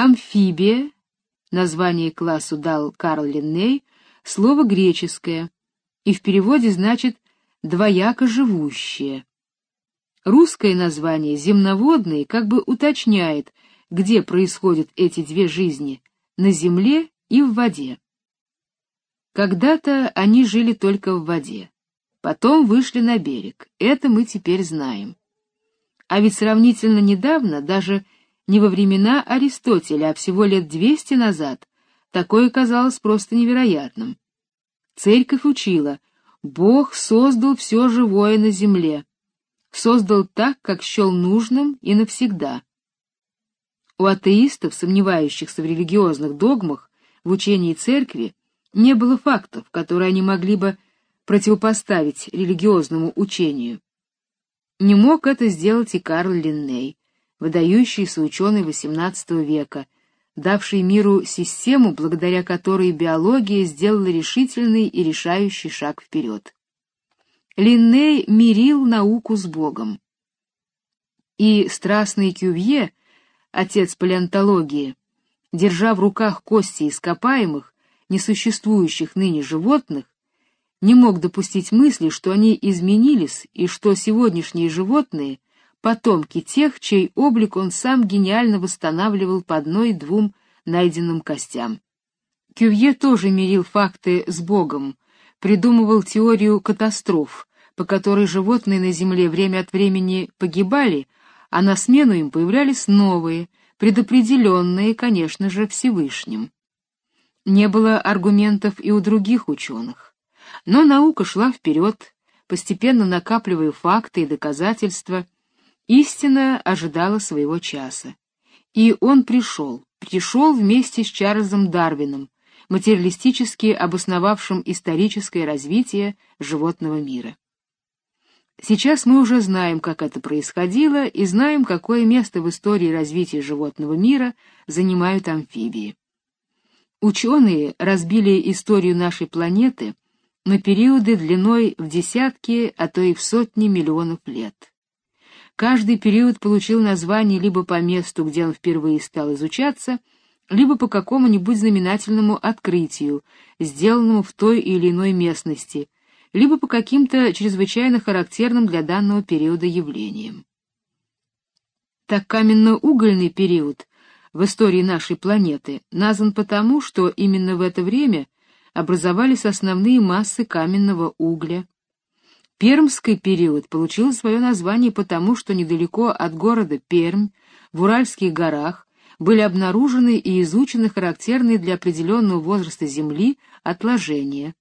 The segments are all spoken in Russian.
Амфибия, название классу дал Карл Линней, слово греческое, и в переводе значит «двояко живущее». Русское название «земноводный» как бы уточняет, где происходят эти две жизни — на земле и в воде. Когда-то они жили только в воде, потом вышли на берег, это мы теперь знаем. А ведь сравнительно недавно, даже не во времена Аристотеля, а всего лет двести назад, такое казалось просто невероятным. Церковь учила, Бог создал все живое на земле, создал так, как счел нужным и навсегда. У атеистов, сомневающихся в религиозных догмах, в учении церкви, не было фактов, которые они могли бы противопоставить религиозному учению. Не мог это сделать и Карл Линней, выдающийся ученый XVIII века, давший миру систему, благодаря которой биология сделала решительный и решающий шаг вперед. Линней мирил науку с Богом. И страстный Кювье, отец палеонтологии, держа в руках кости ископаемых, несуществующих ныне животных, не мог допустить мысли, что они изменились и что сегодняшние животные — потомки тех, чей облик он сам гениально восстанавливал по одной-двум найденным костям. Кювье тоже мирил факты с Богом, придумывал теорию катастроф, по которой животные на Земле время от времени погибали, а на смену им появлялись новые, предопределенные, конечно же, Всевышним. Не было аргументов и у других ученых. Но наука шла вперед, постепенно накапливая факты и доказательства. Истина ожидала своего часа. И он пришел, пришел вместе с Чарльзом Дарвином, материалистически обосновавшим историческое развитие животного мира. Сейчас мы уже знаем, как это происходило, и знаем, какое место в истории развития животного мира занимают амфибии. Ученые разбили историю нашей планеты на периоды длиной в десятки, а то и в сотни миллионов лет. Каждый период получил название либо по месту, где он впервые стал изучаться, либо по какому-нибудь знаменательному открытию, сделанному в той или иной местности, либо по каким-то чрезвычайно характерным для данного периода явлениям. Так каменно-угольный период в истории нашей планеты назван потому, что именно в это время образовались основные массы каменного угля. Пермский период получил свое название потому, что недалеко от города Пермь, в Уральских горах, были обнаружены и изучены характерные для определенного возраста Земли отложения.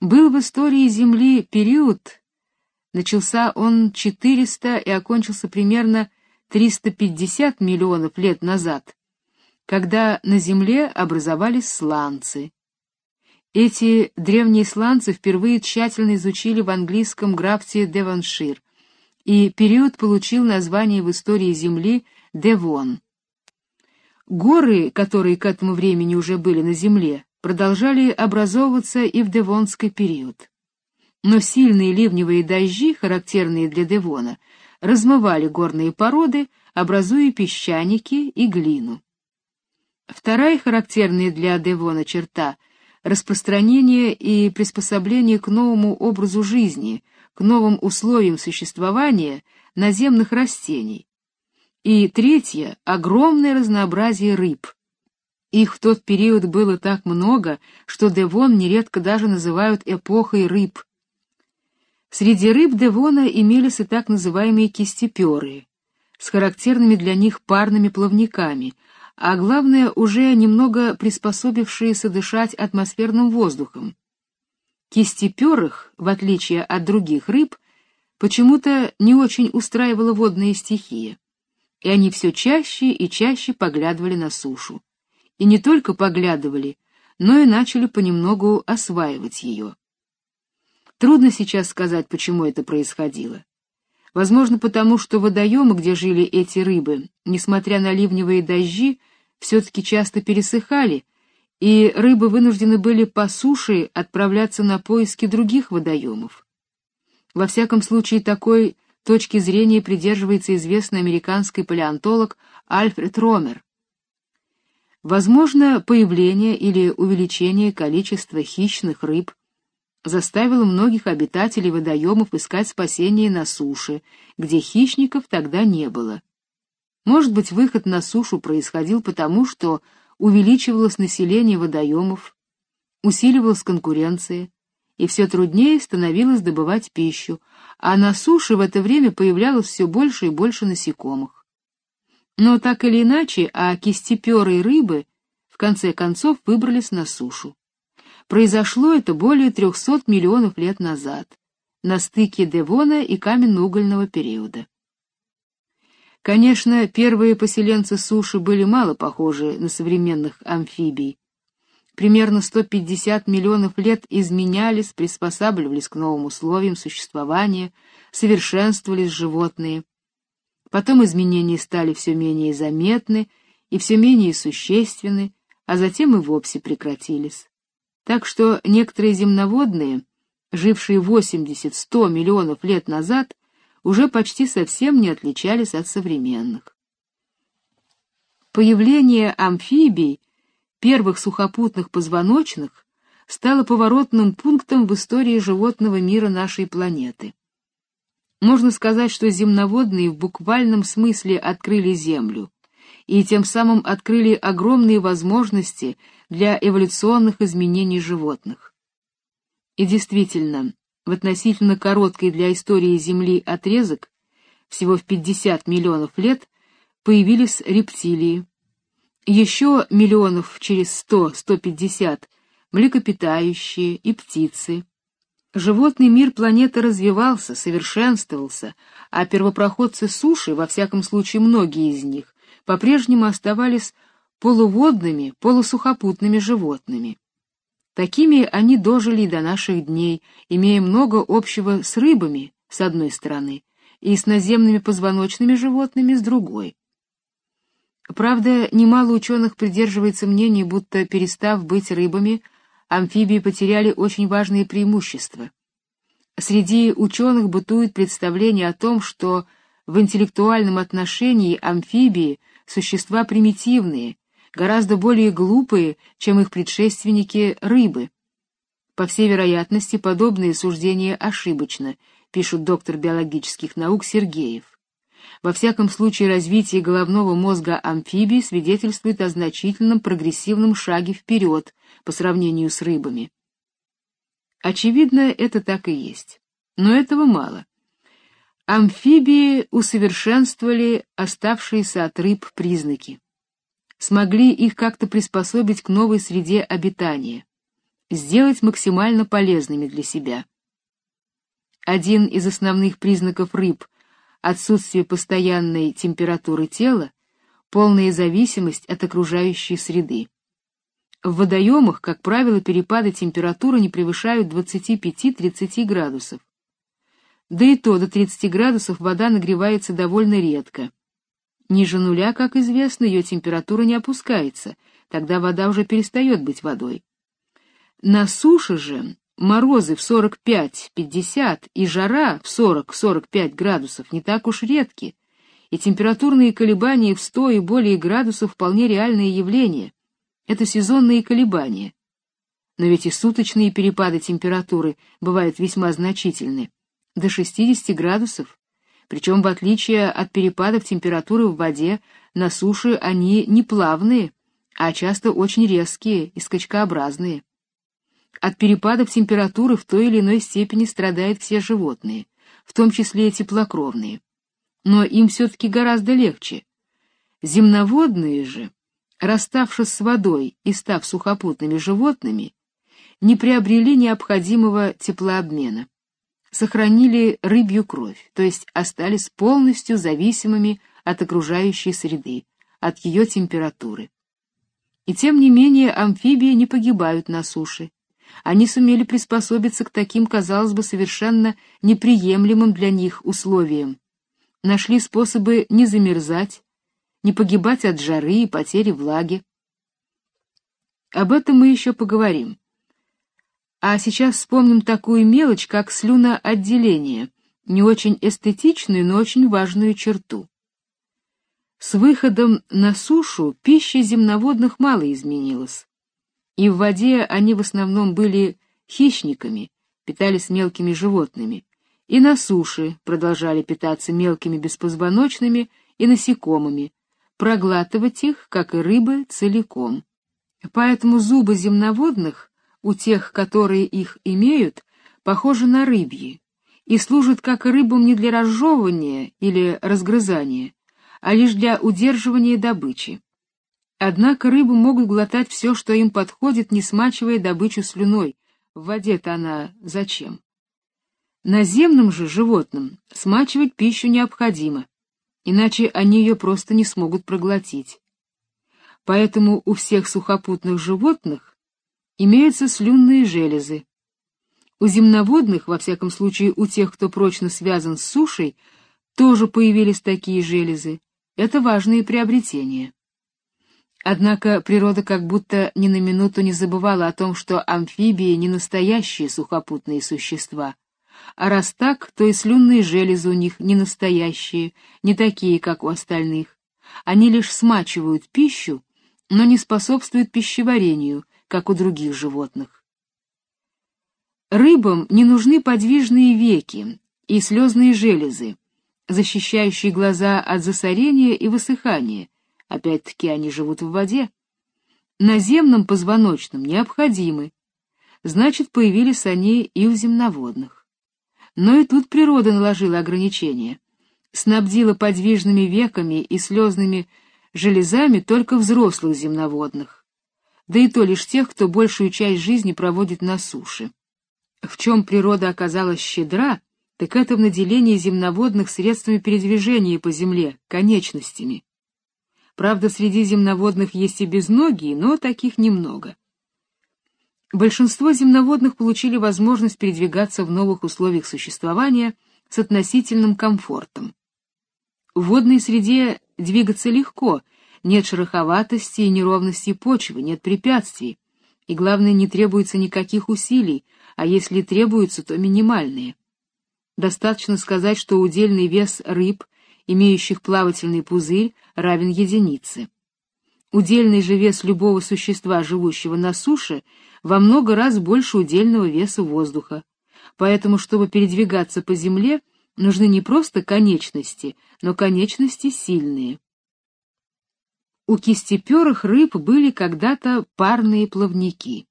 Был в истории Земли период, начался он 400 и окончился примерно 350 миллионов лет назад, когда на Земле образовались сланцы. Эти древние сланцы впервые тщательно изучили в английском графстве Девоншир, и период получил название в истории Земли Девон. Горы, которые к этому времени уже были на Земле, продолжали образовываться и в Девонский период. Но сильные ливневые дожди, характерные для Девона, размывали горные породы, образуя песчаники и глину. Вторая характерная для Девона черта — распространение и приспособление к новому образу жизни, к новым условиям существования наземных растений. И третье — огромное разнообразие рыб — их в тот период было так много, что Девон нередко даже называют эпохой рыб. Среди рыб Девона имелись и так называемые кистеперы, с характерными для них парными плавниками, а главное, уже немного приспособившиеся дышать атмосферным воздухом. Кистеперых, в отличие от других рыб, почему-то не очень устраивала водная стихия, и они все чаще и чаще поглядывали на сушу и не только поглядывали, но и начали понемногу осваивать ее. Трудно сейчас сказать, почему это происходило. Возможно, потому что водоемы, где жили эти рыбы, несмотря на ливневые дожди, все-таки часто пересыхали, и рыбы вынуждены были по суше отправляться на поиски других водоемов. Во всяком случае, такой точки зрения придерживается известный американский палеонтолог Альфред Ромер. Возможно, появление или увеличение количества хищных рыб заставило многих обитателей водоемов искать спасение на суше, где хищников тогда не было. Может быть, выход на сушу происходил потому, что увеличивалось население водоемов, усиливалась конкуренция, и все труднее становилось добывать пищу, а на суше в это время появлялось все больше и больше насекомых. Но так или иначе, а кистеперы рыбы в конце концов выбрались на сушу. Произошло это более 300 миллионов лет назад, на стыке Девона и каменно-угольного периода. Конечно, первые поселенцы суши были мало похожи на современных амфибий. Примерно 150 миллионов лет изменялись, приспосабливались к новым условиям существования, совершенствовались животные. Потом изменения стали все менее заметны и все менее существенны, а затем и вовсе прекратились. Так что некоторые земноводные, жившие 80-100 миллионов лет назад, уже почти совсем не отличались от современных. Появление амфибий, первых сухопутных позвоночных, стало поворотным пунктом в истории животного мира нашей планеты. Можно сказать, что земноводные в буквальном смысле открыли Землю и тем самым открыли огромные возможности для эволюционных изменений животных. И действительно, в относительно короткий для истории Земли отрезок, всего в 50 миллионов лет, появились рептилии. Еще миллионов через 100-150 млекопитающие и птицы. Животный мир планеты развивался, совершенствовался, а первопроходцы суши, во всяком случае многие из них, по-прежнему оставались полуводными, полусухопутными животными. Такими они дожили до наших дней, имея много общего с рыбами, с одной стороны, и с наземными позвоночными животными с другой. Правда, немало ученых придерживается мнения, будто, перестав быть рыбами, амфибии потеряли очень важные преимущества. Среди ученых бытует представление о том, что в интеллектуальном отношении амфибии — существа примитивные, гораздо более глупые, чем их предшественники рыбы. По всей вероятности, подобные суждения ошибочно, пишет доктор биологических наук Сергеев. Во всяком случае, развитие головного мозга амфибий свидетельствует о значительном прогрессивном шаге вперед по сравнению с рыбами. Очевидно, это так и есть. Но этого мало. Амфибии усовершенствовали оставшиеся от рыб признаки смогли их как-то приспособить к новой среде обитания, сделать максимально полезными для себя. Один из основных признаков рыб — отсутствие постоянной температуры тела, полная зависимость от окружающей среды. В водоемах, как правило, перепады температуры не превышают 25-30 градусов. Да и то до 30 градусов вода нагревается довольно редко. Ниже нуля, как известно, ее температура не опускается, тогда вода уже перестает быть водой. На суше же морозы в 45-50 и жара в 40-45 градусов не так уж редки, и температурные колебания в 100 и более градусов вполне реальное явление. Это сезонные колебания. Но ведь и суточные перепады температуры бывают весьма значительны, до 60 градусов причем, в отличие от перепадов температуры в воде, на суше они не плавные, а часто очень резкие и скачкообразные. От перепадов температуры в той или иной степени страдают все животные, в том числе и теплокровные. Но им все-таки гораздо легче. Земноводные же, расставшись с водой и став сухопутными животными, не приобрели необходимого теплообмена сохранили рыбью кровь, то есть остались полностью зависимыми от окружающей среды, от ее температуры. И тем не менее амфибии не погибают на суше. Они сумели приспособиться к таким, казалось бы, совершенно неприемлемым для них условиям. Нашли способы не замерзать, не погибать от жары и потери влаги. Об этом мы еще поговорим. А сейчас вспомним такую мелочь, как слюноотделение, не очень эстетичную, но очень важную черту. С выходом на сушу пища земноводных мало изменилась. И в воде они в основном были хищниками, питались мелкими животными, и на суше продолжали питаться мелкими беспозвоночными и насекомыми, проглатывать их, как и рыбы, целиком. Поэтому зубы земноводных у тех, которые их имеют, похожи на рыбьи и служат как рыбам не для разжевывания или разгрызания, а лишь для удерживания добычи. Однако рыбы могут глотать все, что им подходит, не смачивая добычу слюной. В воде-то она зачем? Наземным же животным смачивать пищу необходимо, иначе они ее просто не смогут проглотить. Поэтому у всех сухопутных животных имеются слюнные железы. У земноводных, во всяком случае у тех, кто прочно связан с сушей, тоже появились такие железы, это важные приобретения. Однако природа как будто ни на минуту не забывала о том, что амфибии не настоящие сухопутные существа. А раз так, то и слюнные железы у них не настоящие, не такие, как у остальных. Они лишь смачивают пищу, но не способствуют пищеварению, как у других животных. Рыбам не нужны подвижные веки и слезные железы, защищающие глаза от засорения и высыхания. Опять-таки они живут в воде. Наземным позвоночным необходимы. Значит, появились они и у земноводных. Но и тут природа наложила ограничения. Снабдила подвижными веками и слезными железами только взрослых земноводных. Да и то лишь тех, кто большую часть жизни проводит на суше. В чем природа оказалась щедра, так это в наделении земноводных средствами передвижения по земле, конечностями. Правда, среди земноводных есть и безногие, но таких немного. Большинство земноводных получили возможность передвигаться в новых условиях существования с относительным комфортом. В водной среде двигаться легко, нет шероховатости и неровности почвы, нет препятствий, и главное, не требуется никаких усилий, а если требуются, то минимальные. Достаточно сказать, что удельный вес рыб, имеющих плавательный пузырь, равен единице. Удельный же вес любого существа, живущего на суше, во много раз больше удельного веса воздуха. Поэтому, чтобы передвигаться по земле, нужны не просто конечности, но конечности сильные. У кистеперых рыб были когда-то парные плавники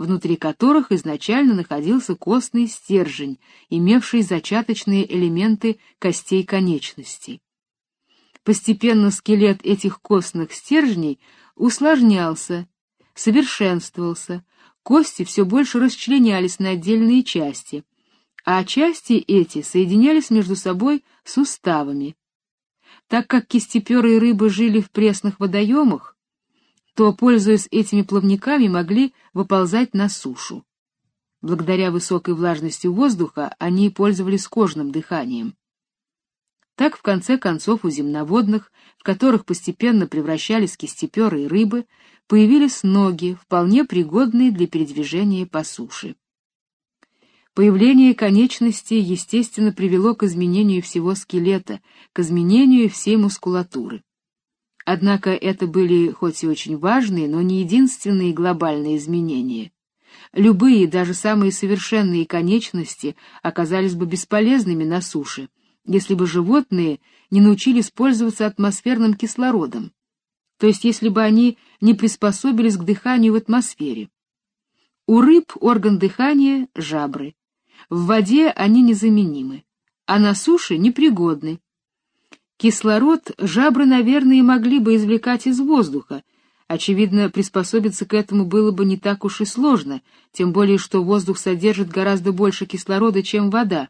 внутри которых изначально находился костный стержень, имевший зачаточные элементы костей конечностей. Постепенно скелет этих костных стержней усложнялся, совершенствовался, кости все больше расчленялись на отдельные части, а части эти соединялись между собой суставами. Так как кистеперые рыбы жили в пресных водоемах, то, пользуясь этими плавниками, могли выползать на сушу. Благодаря высокой влажности воздуха они пользовались кожным дыханием. Так, в конце концов, у земноводных, в которых постепенно превращались кистеперы и рыбы, появились ноги, вполне пригодные для передвижения по суше. Появление конечностей, естественно, привело к изменению всего скелета, к изменению всей мускулатуры. Однако это были хоть и очень важные, но не единственные глобальные изменения. Любые, даже самые совершенные конечности оказались бы бесполезными на суше, если бы животные не научились пользоваться атмосферным кислородом, то есть если бы они не приспособились к дыханию в атмосфере. У рыб орган дыхания — жабры. В воде они незаменимы, а на суше непригодны, Кислород жабры, наверное, могли бы извлекать из воздуха. Очевидно, приспособиться к этому было бы не так уж и сложно, тем более что воздух содержит гораздо больше кислорода, чем вода.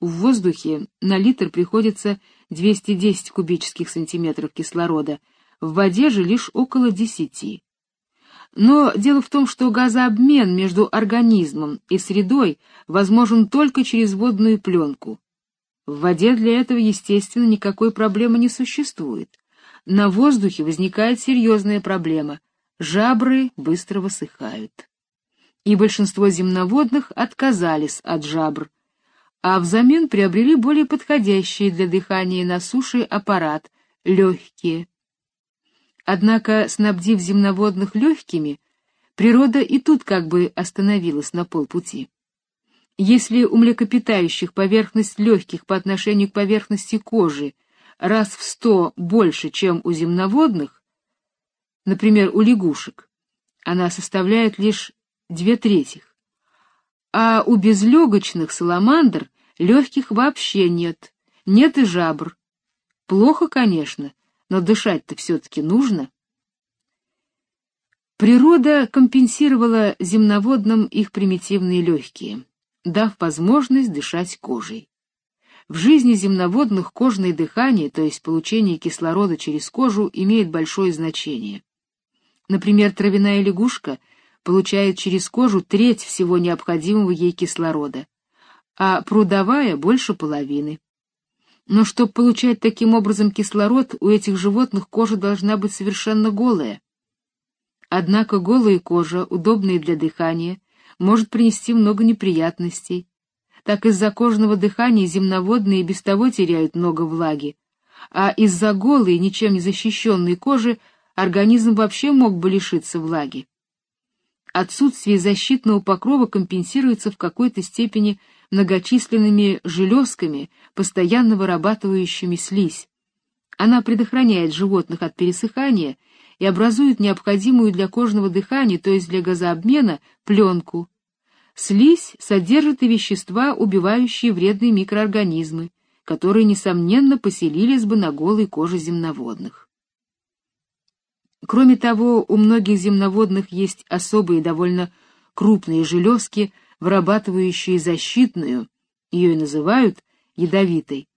В воздухе на литр приходится 210 кубических сантиметров кислорода, в воде же лишь около 10. Но дело в том, что газообмен между организмом и средой возможен только через водную пленку. В воде для этого, естественно, никакой проблемы не существует. На воздухе возникает серьезная проблема. Жабры быстро высыхают. И большинство земноводных отказались от жабр, а взамен приобрели более подходящий для дыхания на суше аппарат легкие. Однако, снабдив земноводных легкими, природа и тут как бы остановилась на полпути. Если у млекопитающих поверхность легких по отношению к поверхности кожи раз в сто больше, чем у земноводных, например, у лягушек, она составляет лишь две трети, а у безлегочных саламандр легких вообще нет, нет и жабр. Плохо, конечно, но дышать-то все-таки нужно. Природа компенсировала земноводным их примитивные легкие, дав возможность дышать кожей. В жизни земноводных кожное дыхание, то есть получение кислорода через кожу, имеет большое значение. Например, травяная лягушка получает через кожу треть всего необходимого ей кислорода, а прудовая — больше половины. Но чтобы получать таким образом кислород, у этих животных кожа должна быть совершенно голая. Однако голая кожа, удобная для дыхания, может принести много неприятностей. Так из-за кожного дыхания земноводные без того теряют много влаги, а из-за голой, ничем не защищенной кожи организм вообще мог бы лишиться влаги. Отсутствие защитного покрова компенсируется в какой-то степени многочисленными железками, постоянно вырабатывающими слизь. Она предохраняет животных от пересыхания и образует необходимую для кожного дыхания, то есть для газообмена, пленку. Слизь содержит и вещества, убивающие вредные микроорганизмы, которые, несомненно, поселились бы на голой коже земноводных. Кроме того, у многих земноводных есть особые довольно крупные железки, вырабатывающие защитную, ее и называют ядовитой,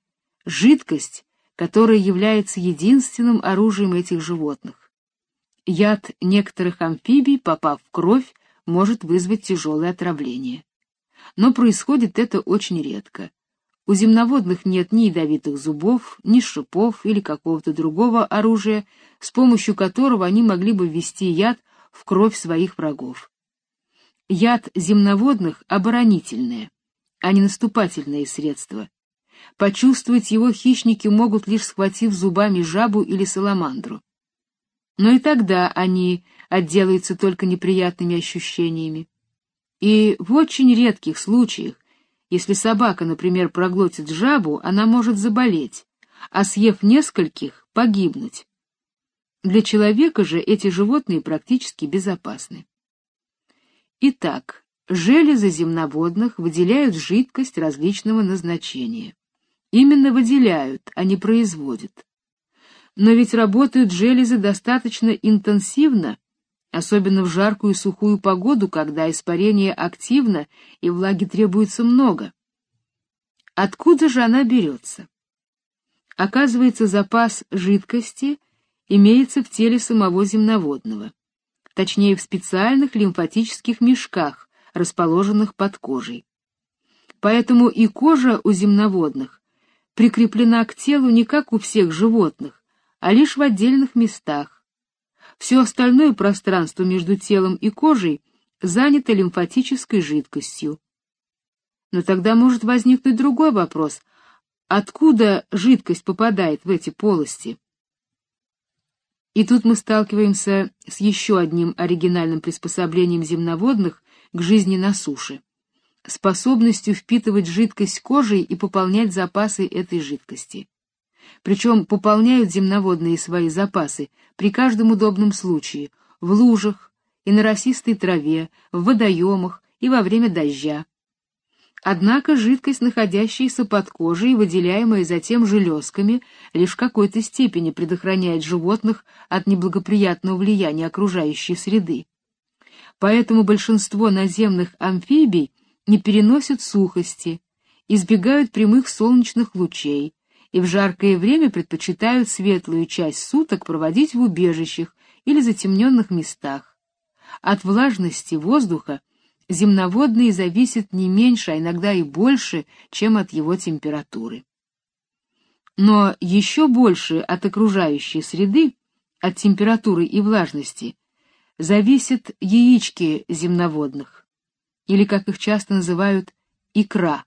жидкость, которая является единственным оружием этих животных. Яд некоторых амфибий, попав в кровь, может вызвать тяжелое отравление. Но происходит это очень редко. У земноводных нет ни ядовитых зубов, ни шипов или какого-то другого оружия, с помощью которого они могли бы ввести яд в кровь своих врагов. Яд земноводных оборонительное, а не наступательное средство. Почувствовать его хищники могут лишь схватив зубами жабу или саламандру. Но и тогда они отделаются только неприятными ощущениями. И в очень редких случаях если собака, например, проглотит жабу, она может заболеть, а съев нескольких, погибнуть. Для человека же эти животные практически безопасны. Итак, железы земноводных выделяют жидкость различного назначения. Именно выделяют, а не производят. Но ведь работают железы достаточно интенсивно, особенно в жаркую и сухую погоду, когда испарение активно и влаги требуется много. Откуда же она берется? Оказывается, запас жидкости имеется в теле самого земноводного, точнее в специальных лимфатических мешках, расположенных под кожей. Поэтому и кожа у земноводных прикреплена к телу не как у всех животных, а лишь в отдельных местах, все остальное пространство между телом и кожей занято лимфатической жидкостью. Но тогда может возникнуть другой вопрос: откуда жидкость попадает в эти полости? И тут мы сталкиваемся с еще одним оригинальным приспособлением земноводных к жизни на суше способностью впитывать жидкость кожей и пополнять запасы этой жидкости. Причем пополняют земноводные свои запасы при каждом удобном случае, в лужах и на росистой траве, в водоемах и во время дождя. Однако жидкость, находящаяся под кожей и выделяемая затем железками, лишь в какой-то степени предохраняет животных от неблагоприятного влияния окружающей среды. Поэтому большинство наземных амфибий не переносят сухости, избегают прямых солнечных лучей, и в жаркое время предпочитают светлую часть суток проводить в убежищах или затемненных местах. От влажности воздуха земноводные зависят не меньше, а иногда и больше, чем от его температуры. Но еще больше от окружающей среды, от температуры и влажности, зависят яички земноводных, или, как их часто называют, икра.